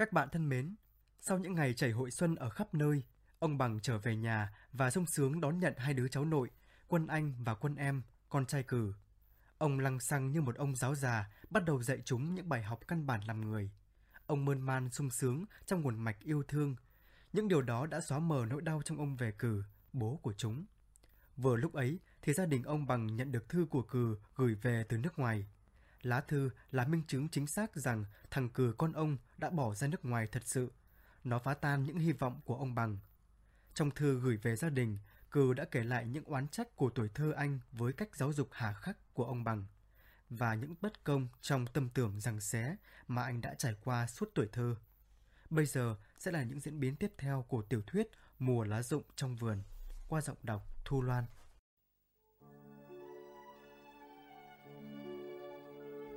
Các bạn thân mến, sau những ngày chảy hội xuân ở khắp nơi, ông Bằng trở về nhà và sung sướng đón nhận hai đứa cháu nội, Quân Anh và Quân Em, con trai cử. Ông lăng xăng như một ông giáo già, bắt đầu dạy chúng những bài học căn bản làm người. Ông mơn man sung sướng trong nguồn mạch yêu thương. Những điều đó đã xóa mờ nỗi đau trong ông về cử, bố của chúng. Vừa lúc ấy thì gia đình ông Bằng nhận được thư của cử gửi về từ nước ngoài. Lá thư là minh chứng chính xác rằng thằng cừ con ông đã bỏ ra nước ngoài thật sự. Nó phá tan những hy vọng của ông Bằng. Trong thư gửi về gia đình, Cừ đã kể lại những oán trách của tuổi thơ anh với cách giáo dục hà khắc của ông Bằng và những bất công trong tâm tưởng rằng xé mà anh đã trải qua suốt tuổi thơ. Bây giờ sẽ là những diễn biến tiếp theo của tiểu thuyết Mùa lá rụng trong vườn qua giọng đọc Thu Loan.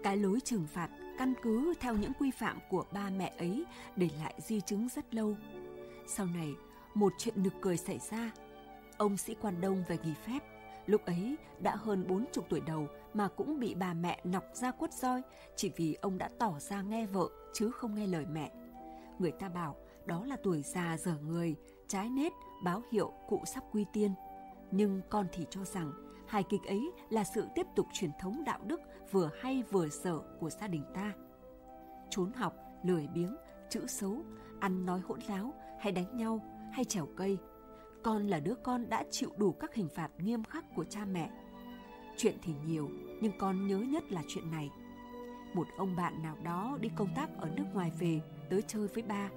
Cái lối trừng phạt căn cứ theo những quy phạm của ba mẹ ấy để lại di chứng rất lâu. Sau này, một chuyện nực cười xảy ra. Ông sĩ quan đông về nghỉ phép, lúc ấy đã hơn bốn chục tuổi đầu mà cũng bị bà mẹ nọc ra quất roi chỉ vì ông đã tỏ ra nghe vợ chứ không nghe lời mẹ. Người ta bảo đó là tuổi già dở người, trái nết, báo hiệu cụ sắp quy tiên. Nhưng con thì cho rằng hài kịch ấy là sự tiếp tục truyền thống đạo đức vừa hay vừa dở của gia đình ta. Trốn học, lười biếng, chữ xấu, ăn nói hỗn láo hay đánh nhau hay trèo cây. Con là đứa con đã chịu đủ các hình phạt nghiêm khắc của cha mẹ. Chuyện thì nhiều, nhưng con nhớ nhất là chuyện này. Một ông bạn nào đó đi công tác ở nước ngoài về tới chơi với ba.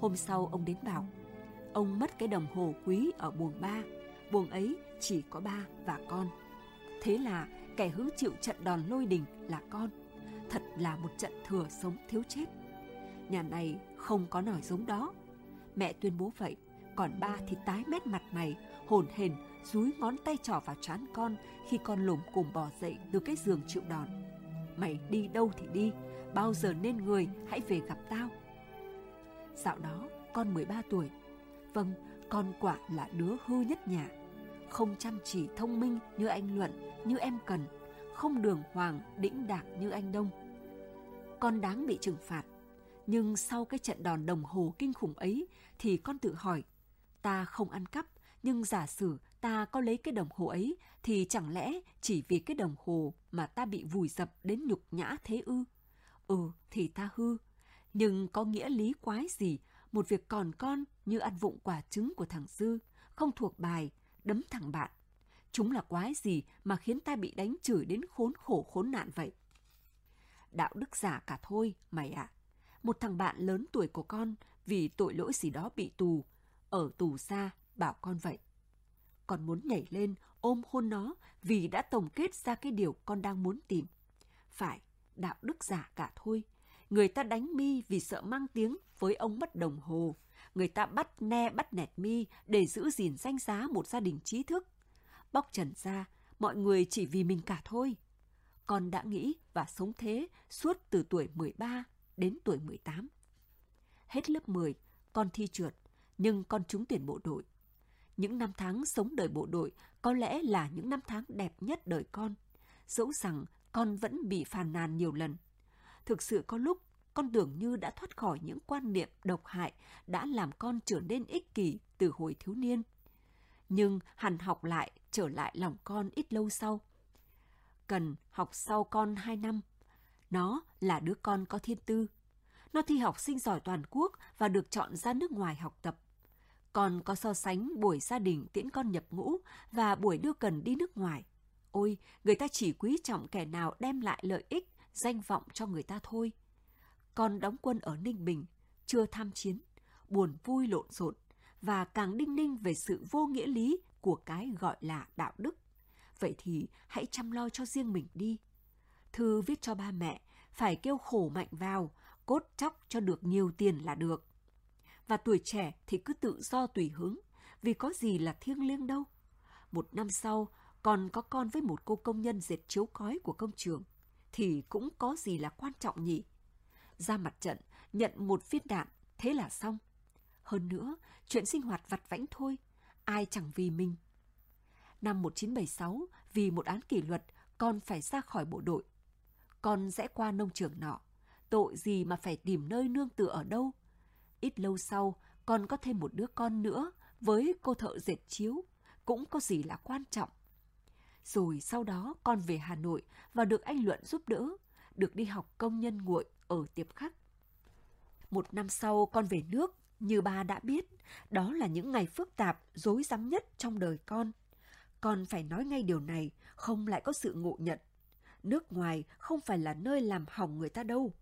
Hôm sau ông đến bảo, ông mất cái đồng hồ quý ở buồng ba. Buồng ấy chỉ có ba và con. Thế là kẻ hứng chịu trận đòn lôi đình là con. Thật là một trận thừa sống thiếu chết. Nhà này không có nổi giống đó. Mẹ tuyên bố vậy, còn ba thì tái mét mặt mày, hồn hển, dúi ngón tay trỏ vào trán con khi con lồm cồm bò dậy từ cái giường chịu đòn. Mày đi đâu thì đi, bao giờ nên người hãy về gặp tao. Dạo đó, con 13 tuổi. Vâng, con quả là đứa hư nhất nhà. Không chăm chỉ thông minh như anh Luận, như em Cần, không đường hoàng, đĩnh đạc như anh Đông. Con đáng bị trừng phạt. Nhưng sau cái trận đòn đồng hồ kinh khủng ấy thì con tự hỏi, ta không ăn cắp, nhưng giả sử ta có lấy cái đồng hồ ấy thì chẳng lẽ chỉ vì cái đồng hồ mà ta bị vùi dập đến nhục nhã thế ư? Ừ thì ta hư, nhưng có nghĩa lý quái gì một việc còn con như ăn vụng quả trứng của thằng Dư, không thuộc bài, đấm thằng bạn. Chúng là quái gì mà khiến ta bị đánh chửi đến khốn khổ khốn nạn vậy? Đạo đức giả cả thôi, mày ạ. À. Một thằng bạn lớn tuổi của con vì tội lỗi gì đó bị tù, ở tù xa, bảo con vậy. Con muốn nhảy lên ôm hôn nó vì đã tổng kết ra cái điều con đang muốn tìm. Phải, đạo đức giả cả thôi. Người ta đánh mi vì sợ mang tiếng với ông mất đồng hồ. Người ta bắt ne bắt nẹt mi để giữ gìn danh giá một gia đình trí thức. Bóc trần ra, mọi người chỉ vì mình cả thôi. Con đã nghĩ và sống thế suốt từ tuổi 13 đến tuổi 18. Hết lớp 10, con thi trượt, nhưng con trúng tuyển bộ đội. Những năm tháng sống đời bộ đội có lẽ là những năm tháng đẹp nhất đời con. Dẫu rằng con vẫn bị phàn nàn nhiều lần. Thực sự có lúc con tưởng như đã thoát khỏi những quan niệm độc hại đã làm con trở nên ích kỷ từ hồi thiếu niên. Nhưng hẳn học lại trở lại lòng con ít lâu sau. Cần học sau con 2 năm. Nó là đứa con có thiên tư. Nó thi học sinh giỏi toàn quốc và được chọn ra nước ngoài học tập. Còn có so sánh buổi gia đình tiễn con nhập ngũ và buổi đưa cần đi nước ngoài. Ôi, người ta chỉ quý trọng kẻ nào đem lại lợi ích, danh vọng cho người ta thôi. còn đóng quân ở Ninh Bình, chưa tham chiến, buồn vui lộn xộn và càng đinh ninh về sự vô nghĩa lý của cái gọi là đạo đức. Vậy thì hãy chăm lo cho riêng mình đi. Thư viết cho ba mẹ, phải kêu khổ mạnh vào, cốt chóc cho được nhiều tiền là được và tuổi trẻ thì cứ tự do tùy hứng, vì có gì là thiêng liêng đâu. Một năm sau, còn có con với một cô công nhân dệt chiếu cói của công trường, thì cũng có gì là quan trọng nhỉ? Ra mặt trận, nhận một viên đạn, thế là xong. Hơn nữa, chuyện sinh hoạt vặt vãnh thôi, ai chẳng vì mình. Năm 1976, vì một án kỷ luật, con phải ra khỏi bộ đội. Con rẽ qua nông trường nọ. Tội gì mà phải tìm nơi nương tựa ở đâu? Ít lâu sau, con có thêm một đứa con nữa với cô thợ dệt chiếu, cũng có gì là quan trọng. Rồi sau đó con về Hà Nội và được anh Luận giúp đỡ, được đi học công nhân nguội ở tiệp khắc. Một năm sau con về nước, như ba đã biết, đó là những ngày phức tạp, rối rắm nhất trong đời con. Con phải nói ngay điều này, không lại có sự ngộ nhận. Nước ngoài không phải là nơi làm hỏng người ta đâu.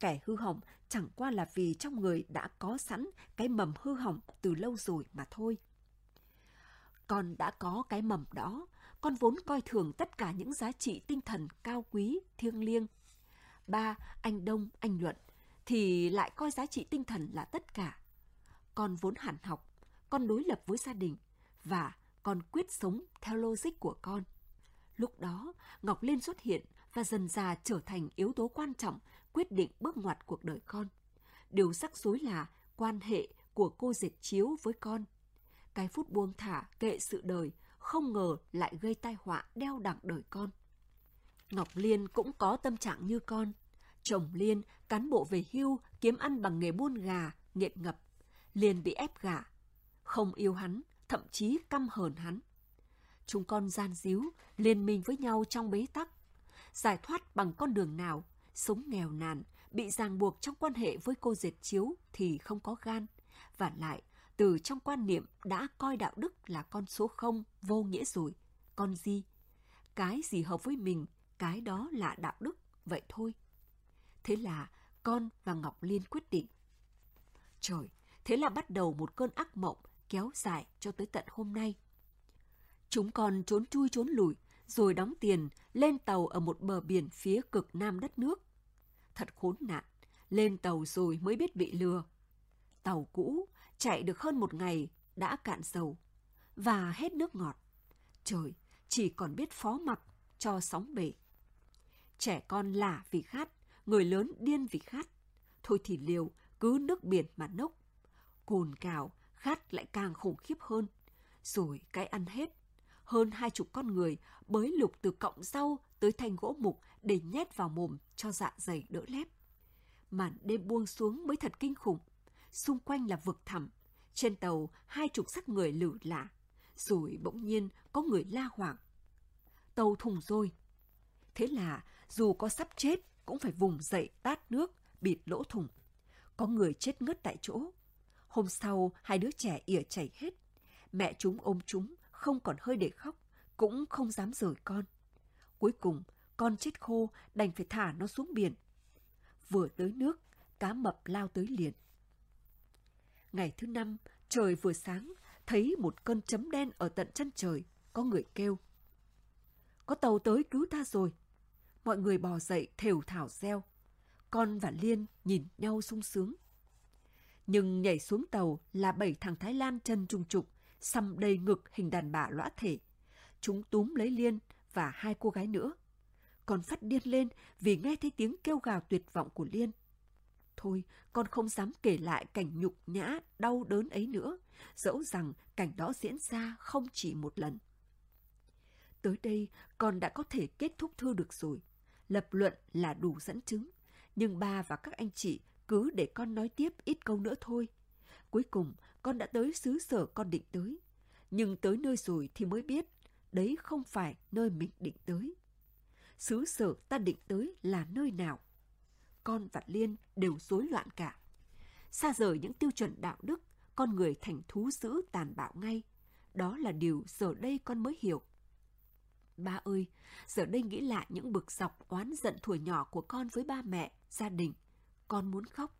Kẻ hư hỏng chẳng qua là vì trong người đã có sẵn cái mầm hư hỏng từ lâu rồi mà thôi. Con đã có cái mầm đó, con vốn coi thường tất cả những giá trị tinh thần cao quý, thiêng liêng. Ba, anh Đông, anh Luận thì lại coi giá trị tinh thần là tất cả. Con vốn hẳn học, con đối lập với gia đình và con quyết sống theo logic của con. Lúc đó, Ngọc Liên xuất hiện và dần dà trở thành yếu tố quan trọng quyết định bước ngoặt cuộc đời con. Điều rắc rối là quan hệ của cô dệt chiếu với con. Cái phút buông thả kệ sự đời không ngờ lại gây tai họa đeo đẳng đời con. Ngọc Liên cũng có tâm trạng như con. Chồng Liên, cán bộ về hưu, kiếm ăn bằng nghề buôn gà, nghiện ngập. Liên bị ép gả. Không yêu hắn, thậm chí căm hờn hắn. Chúng con gian díu, liên minh với nhau trong bế tắc. Giải thoát bằng con đường nào, sống nghèo nàn, bị ràng buộc trong quan hệ với cô dệt chiếu thì không có gan. Và lại, từ trong quan niệm đã coi đạo đức là con số không, vô nghĩa rồi. Con gì? Cái gì hợp với mình, cái đó là đạo đức, vậy thôi. Thế là con và Ngọc Liên quyết định. Trời, thế là bắt đầu một cơn ác mộng kéo dài cho tới tận hôm nay. Chúng con trốn chui trốn lùi, rồi đóng tiền lên tàu ở một bờ biển phía cực nam đất nước. Thật khốn nạn, lên tàu rồi mới biết bị lừa. Tàu cũ chạy được hơn một ngày đã cạn dầu và hết nước ngọt. Trời, chỉ còn biết phó mặc cho sóng bể. Trẻ con lả vì khát, người lớn điên vì khát. Thôi thì liều, cứ nước biển mà nốc. Cồn cào, khát lại càng khủng khiếp hơn. Rồi cái ăn hết. Hơn hai chục con người bới lục từ cọng rau tới thanh gỗ mục để nhét vào mồm cho dạ dày đỡ lép. Màn đêm buông xuống mới thật kinh khủng xung quanh là vực thẳm. Trên tàu, hai chục xác người lử lạ. Rồi bỗng nhiên có người la hoảng. Tàu thùng rồi. Thế là dù có sắp chết cũng phải vùng dậy tát nước, bịt lỗ thùng. Có người chết ngất tại chỗ. Hôm sau, hai đứa trẻ ỉa chảy hết. Mẹ chúng ôm chúng, không còn hơi để khóc, cũng không dám rời con. Cuối cùng, con chết khô đành phải thả nó xuống biển. Vừa tới nước, cá mập lao tới liền. Ngày thứ năm, trời vừa sáng, thấy một cơn chấm đen ở tận chân trời, có người kêu. Có tàu tới cứu ta rồi. Mọi người bò dậy thều thảo reo. Con và Liên nhìn nhau sung sướng. Nhưng nhảy xuống tàu là bảy thằng Thái Lan chân trung trục, xăm đầy ngực hình đàn bà lõa thể. Chúng túm lấy Liên và hai cô gái nữa. Con phát điên lên vì nghe thấy tiếng kêu gào tuyệt vọng của Liên. Thôi, con không dám kể lại cảnh nhục nhã, đau đớn ấy nữa, dẫu rằng cảnh đó diễn ra không chỉ một lần. Tới đây, con đã có thể kết thúc thư được rồi. Lập luận là đủ dẫn chứng, nhưng ba và các anh chị cứ để con nói tiếp ít câu nữa thôi. Cuối cùng, con đã tới xứ sở con định tới. Nhưng tới nơi rồi thì mới biết, đấy không phải nơi mình định tới. Xứ sở ta định tới là nơi nào? Con và Liên đều rối loạn cả. Xa rời những tiêu chuẩn đạo đức, con người thành thú dữ tàn bạo ngay. Đó là điều giờ đây con mới hiểu. Ba ơi, giờ đây nghĩ lại những bực dọc oán giận thuở nhỏ của con với ba mẹ, gia đình. Con muốn khóc.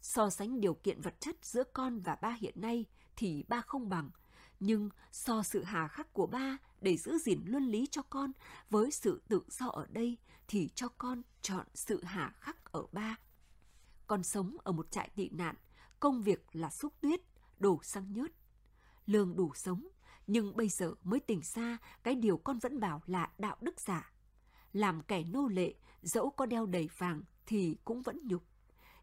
So sánh điều kiện vật chất giữa con và ba hiện nay thì ba không bằng. Nhưng so sự hà khắc của ba để giữ gìn luân lý cho con với sự tự do ở đây thì cho con chọn sự hà khắc ở ba. Con sống ở một trại tị nạn, công việc là xúc tuyết, đổ xăng nhớt. Lương đủ sống, nhưng bây giờ mới tỉnh ra cái điều con vẫn bảo là đạo đức giả. Làm kẻ nô lệ, dẫu có đeo đầy vàng thì cũng vẫn nhục.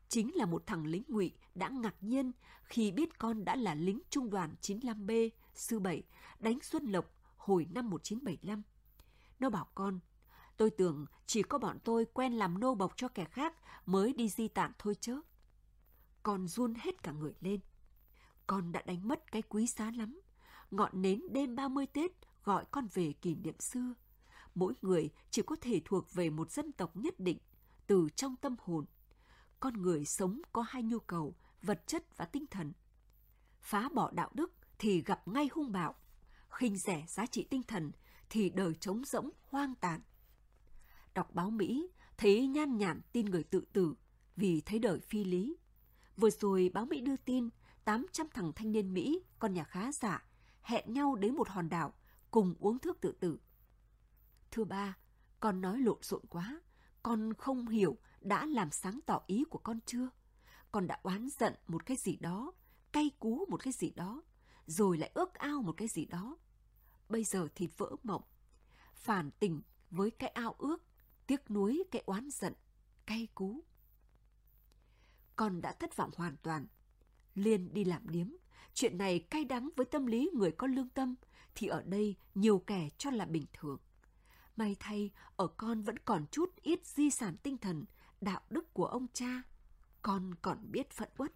Chính là một thằng lính ngụy đã ngạc nhiên khi biết con đã là lính trung đoàn 95B, sư 7, đánh Xuân Lộc hồi năm 1975. Nó bảo con Tôi tưởng chỉ có bọn tôi quen làm nô bộc cho kẻ khác mới đi di tản thôi chứ. con run hết cả người lên. Con đã đánh mất cái quý giá lắm. Ngọn nến đêm 30 Tết gọi con về kỷ niệm xưa. Mỗi người chỉ có thể thuộc về một dân tộc nhất định, từ trong tâm hồn. Con người sống có hai nhu cầu, vật chất và tinh thần. Phá bỏ đạo đức thì gặp ngay hung bạo, khinh rẻ giá trị tinh thần thì đời trống rỗng hoang tàn. Đọc báo Mỹ, thấy nhan nhản tin người tự tử vì thấy đời phi lý. Vừa rồi báo Mỹ đưa tin 800 thằng thanh niên Mỹ, con nhà khá giả, hẹn nhau đến một hòn đảo cùng uống thuốc tự tử. Thưa ba, con nói lộn xộn quá, con không hiểu đã làm sáng tỏ ý của con chưa? Con đã oán giận một cái gì đó, cay cú một cái gì đó, rồi lại ước ao một cái gì đó. Bây giờ thì vỡ mộng, phản tình với cái ao ước, tiếc nuối cái oán giận, cay cú. Con đã thất vọng hoàn toàn. Liên đi làm điếm, chuyện này cay đắng với tâm lý người có lương tâm, thì ở đây nhiều kẻ cho là bình thường. May thay, ở con vẫn còn chút ít di sản tinh thần, đạo đức của ông cha. Con còn biết phận uất.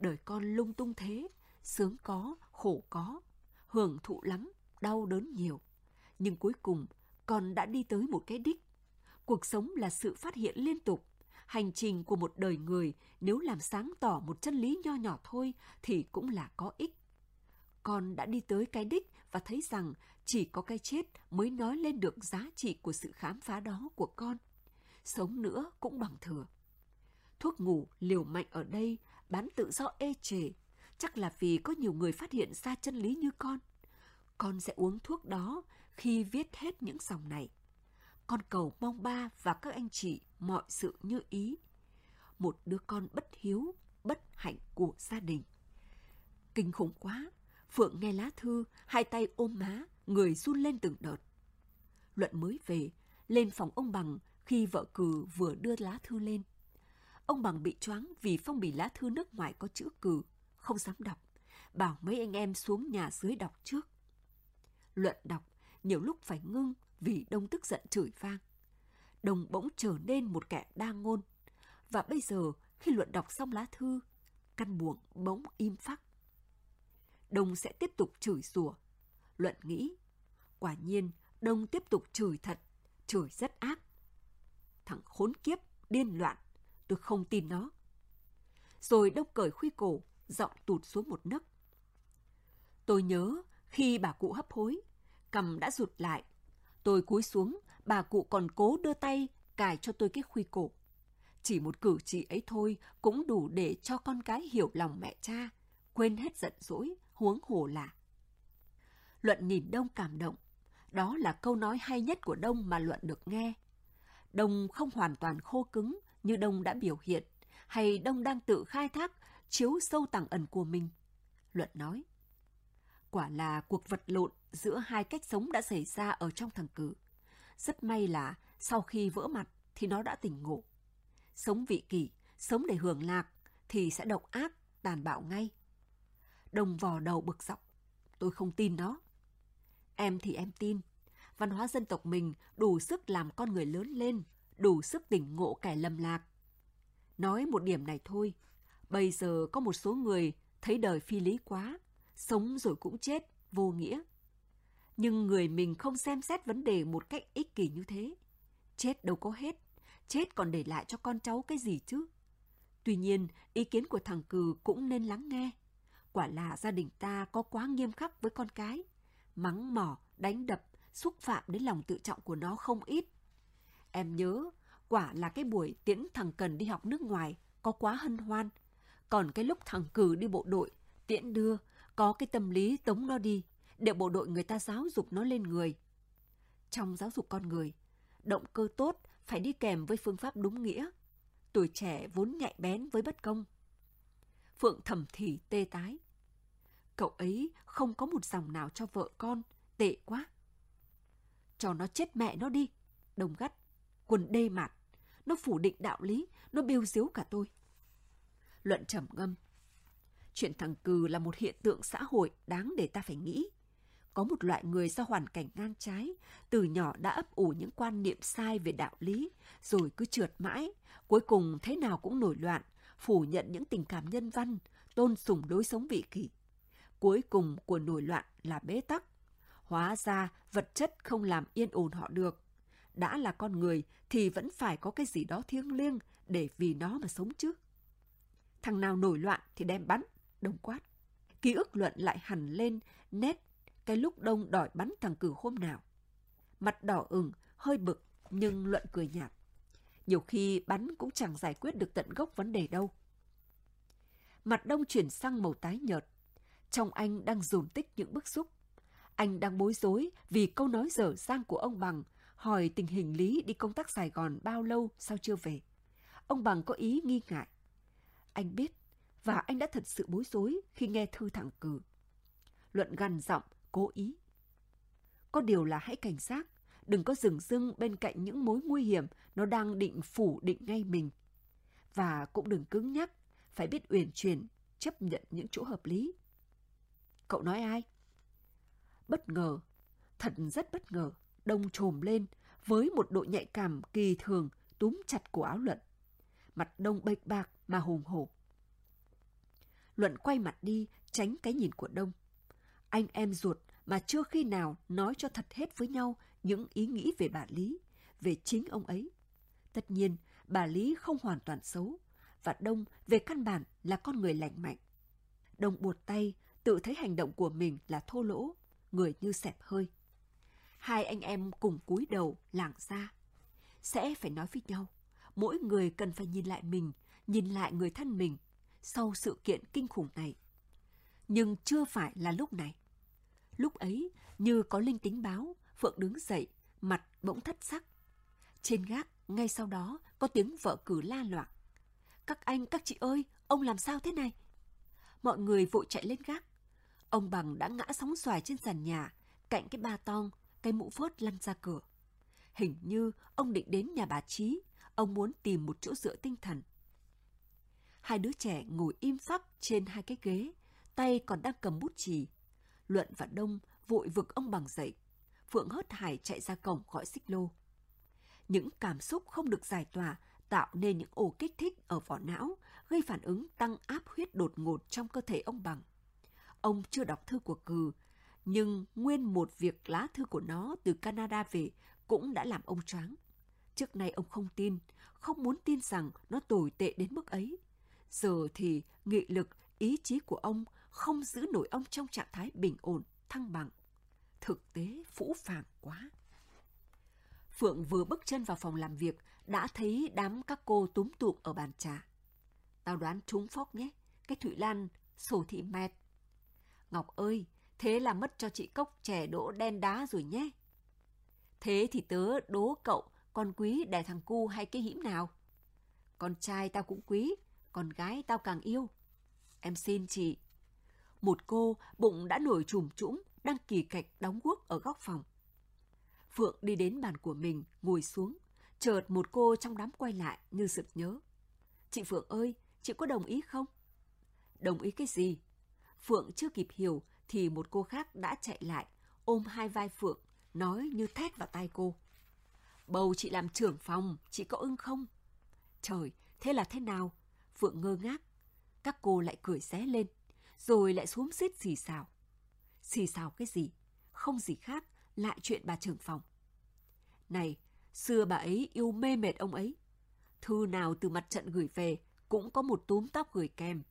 Đời con lung tung thế, sướng có, khổ có, hưởng thụ lắm, đau đớn nhiều. Nhưng cuối cùng, con đã đi tới một cái đích. Cuộc sống là sự phát hiện liên tục. Hành trình của một đời người nếu làm sáng tỏ một chân lý nho nhỏ thôi thì cũng là có ích. Con đã đi tới cái đích và thấy rằng chỉ có cái chết mới nói lên được giá trị của sự khám phá đó của con. Sống nữa cũng bằng thừa. Thuốc ngủ liều mạnh ở đây bán tự do ê chề, chắc là vì có nhiều người phát hiện ra chân lý như con. Con sẽ uống thuốc đó khi viết hết những dòng này. Con cầu mong ba và các anh chị mọi sự như ý. Một đứa con bất hiếu, bất hạnh của gia đình. Kinh khủng quá, Phượng nghe lá thư, hai tay ôm má, người run lên từng đợt. Luận mới về, lên phòng ông Bằng khi vợ cử vừa đưa lá thư lên. Ông Bằng bị choáng vì phong bì lá thư nước ngoài có chữ cử, không dám đọc. Bảo mấy anh em xuống nhà dưới đọc trước. Luận đọc, nhiều lúc phải ngưng vì Đông tức giận chửi vang. Đồng bỗng trở nên một kẻ đa ngôn. Và bây giờ, khi Luận đọc xong lá thư, căn buồng bỗng im phắc. Đông sẽ tiếp tục chửi rủa. Luận nghĩ, quả nhiên Đông tiếp tục chửi thật, chửi rất ác. Thằng khốn kiếp, điên loạn, tôi không tin nó. Rồi Đông cởi khuy cổ, giọng tụt xuống một nấc. Tôi nhớ khi bà cụ hấp hối, cầm đã rụt lại. Tôi cúi xuống, bà cụ còn cố đưa tay cài cho tôi cái khuy cổ. Chỉ một cử chỉ ấy thôi cũng đủ để cho con cái hiểu lòng mẹ cha, quên hết giận dỗi, huống hồ là. Luận nhìn Đông cảm động. Đó là câu nói hay nhất của Đông mà Luận được nghe. Đông không hoàn toàn khô cứng như Đông đã biểu hiện, hay Đông đang tự khai thác, chiếu sâu tàng ẩn của mình. Luận nói, quả là cuộc vật lộn giữa hai cách sống đã xảy ra ở trong thằng cử. Rất may là sau khi vỡ mặt thì nó đã tỉnh ngộ. Sống vị kỷ, sống để hưởng lạc thì sẽ độc ác, tàn bạo ngay. Đồng vò đầu bực dọc. Tôi không tin nó. Em thì em tin. Văn hóa dân tộc mình đủ sức làm con người lớn lên, đủ sức tỉnh ngộ kẻ lầm lạc. Nói một điểm này thôi. Bây giờ có một số người thấy đời phi lý quá, sống rồi cũng chết, vô nghĩa. Nhưng người mình không xem xét vấn đề một cách ích kỷ như thế. Chết đâu có hết, chết còn để lại cho con cháu cái gì chứ? Tuy nhiên, ý kiến của thằng Cừ cũng nên lắng nghe. Quả là gia đình ta có quá nghiêm khắc với con cái. Mắng mỏ, đánh đập, xúc phạm đến lòng tự trọng của nó không ít. Em nhớ, quả là cái buổi tiễn thằng Cần đi học nước ngoài có quá hân hoan. Còn cái lúc thằng Cử đi bộ đội, tiễn đưa, có cái tâm lý tống nó đi, để bộ đội người ta giáo dục nó lên người. Trong giáo dục con người, động cơ tốt phải đi kèm với phương pháp đúng nghĩa. Tuổi trẻ vốn nhạy bén với bất công. Phượng thầm thì tê tái. Cậu ấy không có một dòng nào cho vợ con, tệ quá. Cho nó chết mẹ nó đi, đồng gắt, quần đê mạt. Nó phủ định đạo lý, nó bêu diếu cả tôi. Luận trầm ngâm. Chuyện thằng Cừ là một hiện tượng xã hội đáng để ta phải nghĩ. Có một loại người do hoàn cảnh ngang trái, từ nhỏ đã ấp ủ những quan niệm sai về đạo lý, rồi cứ trượt mãi, cuối cùng thế nào cũng nổi loạn, phủ nhận những tình cảm nhân văn, tôn sùng lối sống vị kỷ. Cuối cùng của nổi loạn là bế tắc. Hóa ra vật chất không làm yên ổn họ được. Đã là con người thì vẫn phải có cái gì đó thiêng liêng để vì nó mà sống chứ. Thằng nào nổi loạn thì đem bắn, đông quát. Ký ức luận lại hẳn lên nét cái lúc đông đòi bắn thằng cử hôm nào. Mặt đỏ ửng, hơi bực, nhưng luận cười nhạt. Nhiều khi bắn cũng chẳng giải quyết được tận gốc vấn đề đâu. Mặt đông chuyển sang màu tái nhợt. Trong anh đang dồn tích những bức xúc. Anh đang bối rối vì câu nói dở dang của ông Bằng hỏi tình hình Lý đi công tác Sài Gòn bao lâu sao chưa về. Ông Bằng có ý nghi ngại. Anh biết, và anh đã thật sự bối rối khi nghe thư thẳng cử. Luận gằn giọng, cố ý. Có điều là hãy cảnh giác, đừng có dừng dưng bên cạnh những mối nguy hiểm nó đang định phủ định ngay mình. Và cũng đừng cứng nhắc, phải biết uyển chuyển, chấp nhận những chỗ hợp lý. Cậu nói ai? Bất ngờ, thật rất bất ngờ, đông trồm lên với một độ nhạy cảm kỳ thường túm chặt cổ áo Luận. Mặt đông bệch bạc mà hùng hổ. Luận quay mặt đi, tránh cái nhìn của đông. Anh em ruột mà chưa khi nào nói cho thật hết với nhau những ý nghĩ về bà Lý, về chính ông ấy. Tất nhiên, bà Lý không hoàn toàn xấu, và Đông về căn bản là con người lành mạnh. Đông buột tay, tự thấy hành động của mình là thô lỗ, người như xẹp hơi. Hai anh em cùng cúi đầu lảng ra. Sẽ phải nói với nhau, mỗi người cần phải nhìn lại mình, nhìn lại người thân mình sau sự kiện kinh khủng này. Nhưng chưa phải là lúc này. Lúc ấy, như có linh tính báo, Phượng đứng dậy, mặt bỗng thất sắc. Trên gác, ngay sau đó, có tiếng vợ cử la loạn. Các anh, các chị ơi, ông làm sao thế này? Mọi người vội chạy lên gác. Ông Bằng đã ngã sóng xoài trên sàn nhà, cạnh cái ba tong, cái mũ phớt lăn ra cửa. Hình như ông định đến nhà bà Trí, ông muốn tìm một chỗ dựa tinh thần. Hai đứa trẻ ngồi im phắc trên hai cái ghế, tay còn đang cầm bút chì. Luận và Đông vội vực ông bằng dậy. Phượng hớt hải chạy ra cổng gọi xích lô. Những cảm xúc không được giải tỏa tạo nên những ổ kích thích ở vỏ não, gây phản ứng tăng áp huyết đột ngột trong cơ thể ông bằng. Ông chưa đọc thư của cừ, nhưng nguyên một việc lá thư của nó từ Canada về cũng đã làm ông choáng. Trước nay ông không tin, không muốn tin rằng nó tồi tệ đến mức ấy. Giờ thì nghị lực, ý chí của ông không giữ nổi ông trong trạng thái bình ổn, thăng bằng. Thực tế phũ phàng quá. Phượng vừa bước chân vào phòng làm việc, đã thấy đám các cô túm tụm ở bàn trà. Tao đoán trúng phóc nhé, cái Thụy Lan sổ thị mệt. Ngọc ơi, thế là mất cho chị cốc trẻ đỗ đen đá rồi nhé. Thế thì tớ đố cậu, con quý đẻ thằng cu hay cái hĩm nào? Con trai tao cũng quý, con gái tao càng yêu. Em xin chị. Một cô bụng đã nổi trùm trũng, đang kỳ cạch đóng guốc ở góc phòng. Phượng đi đến bàn của mình, ngồi xuống. Chợt một cô trong đám quay lại như sực nhớ. Chị Phượng ơi, chị có đồng ý không? Đồng ý cái gì? Phượng chưa kịp hiểu thì một cô khác đã chạy lại, ôm hai vai Phượng, nói như thét vào tai cô. Bầu chị làm trưởng phòng, chị có ưng không? Trời, thế là thế nào? Phượng ngơ ngác. Các cô lại cười xé lên, rồi lại xuống xít xì xào. Xì xào cái gì? Không gì khác, lại chuyện bà trưởng phòng. Này, xưa bà ấy yêu mê mệt ông ấy. Thư nào từ mặt trận gửi về cũng có một túm tóc gửi kèm.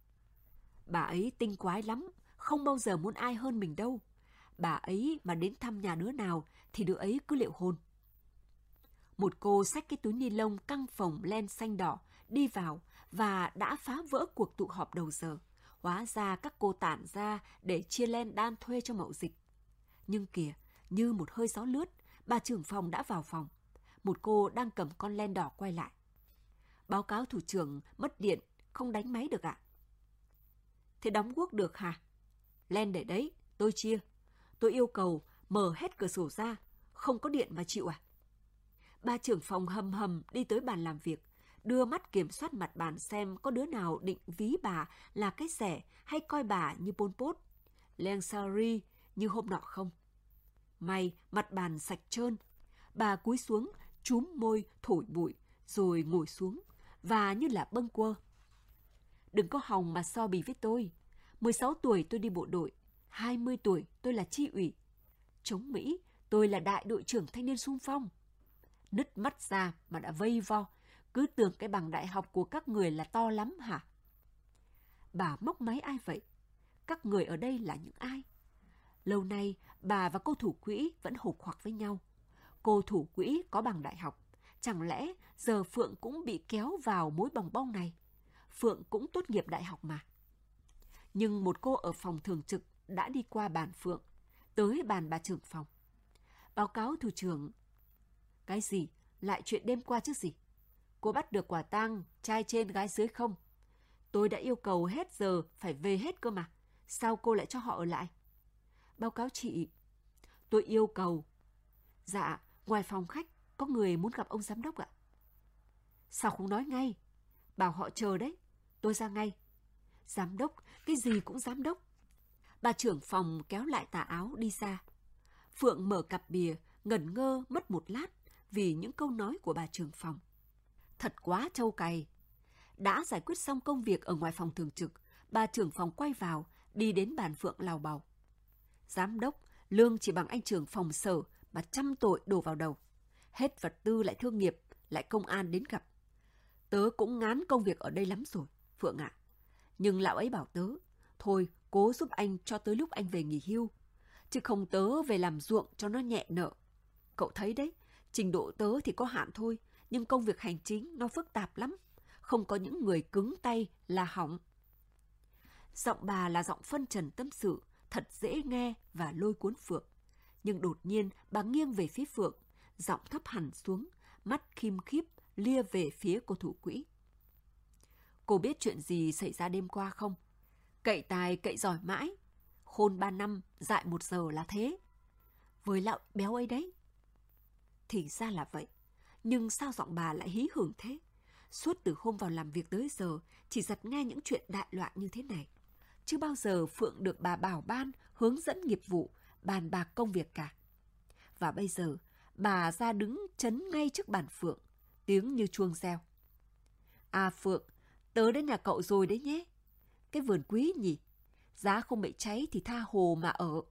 Bà ấy tinh quái lắm, không bao giờ muốn ai hơn mình đâu. Bà ấy mà đến thăm nhà đứa nào thì đứa ấy cứ liệu hôn. Một cô xách cái túi ni lông căng phồng len xanh đỏ đi vào và đã phá vỡ cuộc tụ họp đầu giờ. Hóa ra các cô tản ra để chia len đan thuê cho mậu dịch. Nhưng kìa, như một hơi gió lướt, bà trưởng phòng đã vào phòng. Một cô đang cầm con len đỏ quay lại. Báo cáo thủ trưởng mất điện, không đánh máy được ạ. Thế đóng quốc được hả? Len để đấy, tôi chia. Tôi yêu cầu mở hết cửa sổ ra, không có điện mà chịu à? Ba trưởng phòng hầm hầm đi tới bàn làm việc, đưa mắt kiểm soát mặt bàn xem có đứa nào định ví bà là cái rẻ hay coi bà như Pol Pot, Leng Sari như hôm nọ không. May mặt bàn sạch trơn. Bà cúi xuống, chúm môi, thổi bụi, rồi ngồi xuống, và như là bâng quơ. đừng có hòng mà so bì với tôi. 16 tuổi tôi đi bộ đội, 20 tuổi tôi là chi ủy. Chống Mỹ, tôi là đại đội trưởng thanh niên sung phong. Nứt mắt ra mà đã vây vo, cứ tưởng cái bằng đại học của các người là to lắm hả? Bà móc máy ai vậy? Các người ở đây là những ai? Lâu nay, bà và cô thủ quỹ vẫn hụt hoặc với nhau. Cô thủ quỹ có bằng đại học. Chẳng lẽ giờ Phượng cũng bị kéo vào mối bòng bong này? Phượng cũng tốt nghiệp đại học mà. Nhưng một cô ở phòng thường trực đã đi qua bàn Phượng, tới bàn bà trưởng phòng. Báo cáo thủ trưởng. Cái gì? Lại chuyện đêm qua chứ gì? Cô bắt được quả tang, trai trên gái dưới không? Tôi đã yêu cầu hết giờ phải về hết cơ mà. Sao cô lại cho họ ở lại? Báo cáo chị. Tôi yêu cầu. Dạ, ngoài phòng khách có người muốn gặp ông giám đốc ạ. Sao không nói ngay? Bảo họ chờ đấy. Tôi ra ngay. Giám đốc, cái gì cũng giám đốc. Bà trưởng phòng kéo lại tà áo đi ra. Phượng mở cặp bìa, ngẩn ngơ mất một lát vì những câu nói của bà trưởng phòng. Thật quá trâu cày. Đã giải quyết xong công việc ở ngoài phòng thường trực, bà trưởng phòng quay vào, đi đến bàn Phượng lào bào. Giám đốc, lương chỉ bằng anh trưởng phòng sở mà trăm tội đổ vào đầu. Hết vật tư lại thương nghiệp, lại công an đến gặp. Tớ cũng ngán công việc ở đây lắm rồi, Phượng ạ. Nhưng lão ấy bảo tớ, thôi cố giúp anh cho tới lúc anh về nghỉ hưu. Chứ không tớ về làm ruộng cho nó nhẹ nợ. Cậu thấy đấy, trình độ tớ thì có hạn thôi, nhưng công việc hành chính nó phức tạp lắm. Không có những người cứng tay là hỏng. Giọng bà là giọng phân trần tâm sự, thật dễ nghe và lôi cuốn Phượng. Nhưng đột nhiên bà nghiêng về phía Phượng, giọng thấp hẳn xuống, mắt kim khiếp lia về phía cô thủ quỹ. Cô biết chuyện gì xảy ra đêm qua không? Cậy tài cậy giỏi mãi. Khôn ba năm, dại một giờ là thế. Với lão béo ấy đấy. Thì ra là vậy. Nhưng sao giọng bà lại hí hưởng thế? Suốt từ hôm vào làm việc tới giờ, chỉ giật nghe những chuyện đại loạn như thế này. Chưa bao giờ Phượng được bà bảo ban, hướng dẫn nghiệp vụ, bàn bạc công việc cả. Và bây giờ, bà ra đứng chấn ngay trước bàn Phượng, tiếng như chuông reo. À Phượng, tớ đến nhà cậu rồi đấy nhé. Cái vườn quý nhỉ? Giá không bị cháy thì tha hồ mà ở.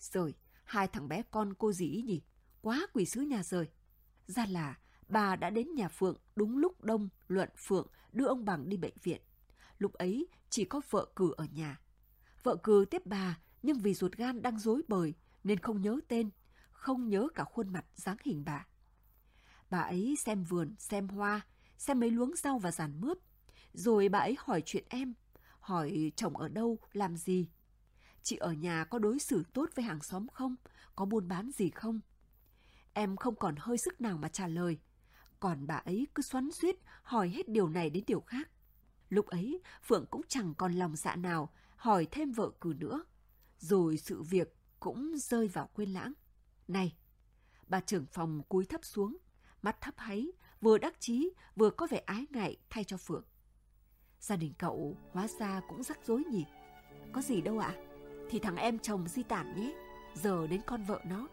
Rồi, hai thằng bé con cô dĩ nhỉ? Quá quỷ sứ nhà rời. Ra là bà đã đến nhà Phượng đúng lúc Đông, Luận Phượng đưa ông Bằng đi bệnh viện. Lúc ấy chỉ có vợ cử ở nhà. Vợ cử tiếp bà nhưng vì ruột gan đang rối bời nên không nhớ tên, không nhớ cả khuôn mặt dáng hình bà. Bà ấy xem vườn, xem hoa, xem mấy luống rau và giàn mướp. Rồi bà ấy hỏi chuyện em, hỏi chồng ở đâu, làm gì. Chị ở nhà có đối xử tốt với hàng xóm không? Có buôn bán gì không? Em không còn hơi sức nào mà trả lời. Còn bà ấy cứ xoắn suýt hỏi hết điều này đến điều khác. Lúc ấy, Phượng cũng chẳng còn lòng dạ nào hỏi thêm vợ cử nữa. Rồi sự việc cũng rơi vào quên lãng. Này, bà trưởng phòng cúi thấp xuống, mắt thấp háy, vừa đắc chí vừa có vẻ ái ngại thay cho Phượng. Gia đình cậu hóa ra cũng rắc rối nhỉ? Có gì đâu ạ? À? Thì thằng em chồng di tản nhé, giờ đến con vợ nó.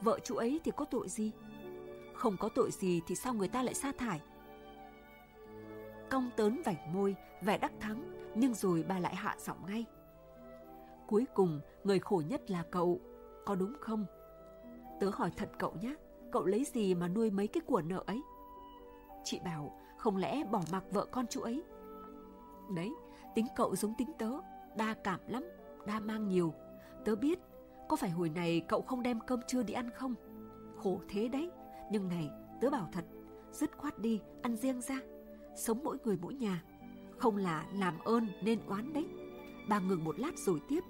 Vợ chú ấy thì có tội gì? Không có tội gì thì sao người ta lại sa thải? Công tớn vảnh môi, vẻ đắc thắng, nhưng rồi bà lại hạ giọng ngay. Cuối cùng, người khổ nhất là cậu, có đúng không? Tớ hỏi thật cậu nhé, cậu lấy gì mà nuôi mấy cái của nợ ấy? Chị bảo, không lẽ bỏ mặc vợ con chú ấy? Đấy, tính cậu giống tính tớ, đa cảm lắm, đa mang nhiều. Tớ biết, có phải hồi này cậu không đem cơm trưa đi ăn không? Khổ thế đấy, nhưng này, tớ bảo thật, dứt khoát đi, ăn riêng ra. Sống mỗi người mỗi nhà, không là làm ơn nên oán đấy. Bà ngừng một lát rồi tiếp.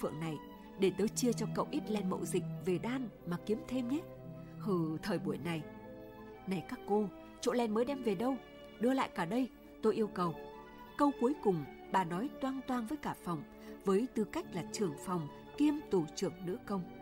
Phượng này, để tớ chia cho cậu ít len mậu dịch về đan mà kiếm thêm nhé. Hừ, thời buổi này. Này các cô, chỗ len mới đem về đâu? Đưa lại cả đây, tôi yêu cầu. Câu cuối cùng, bà nói toang toang với cả phòng, với tư cách là trưởng phòng kiêm tù trưởng nữ công.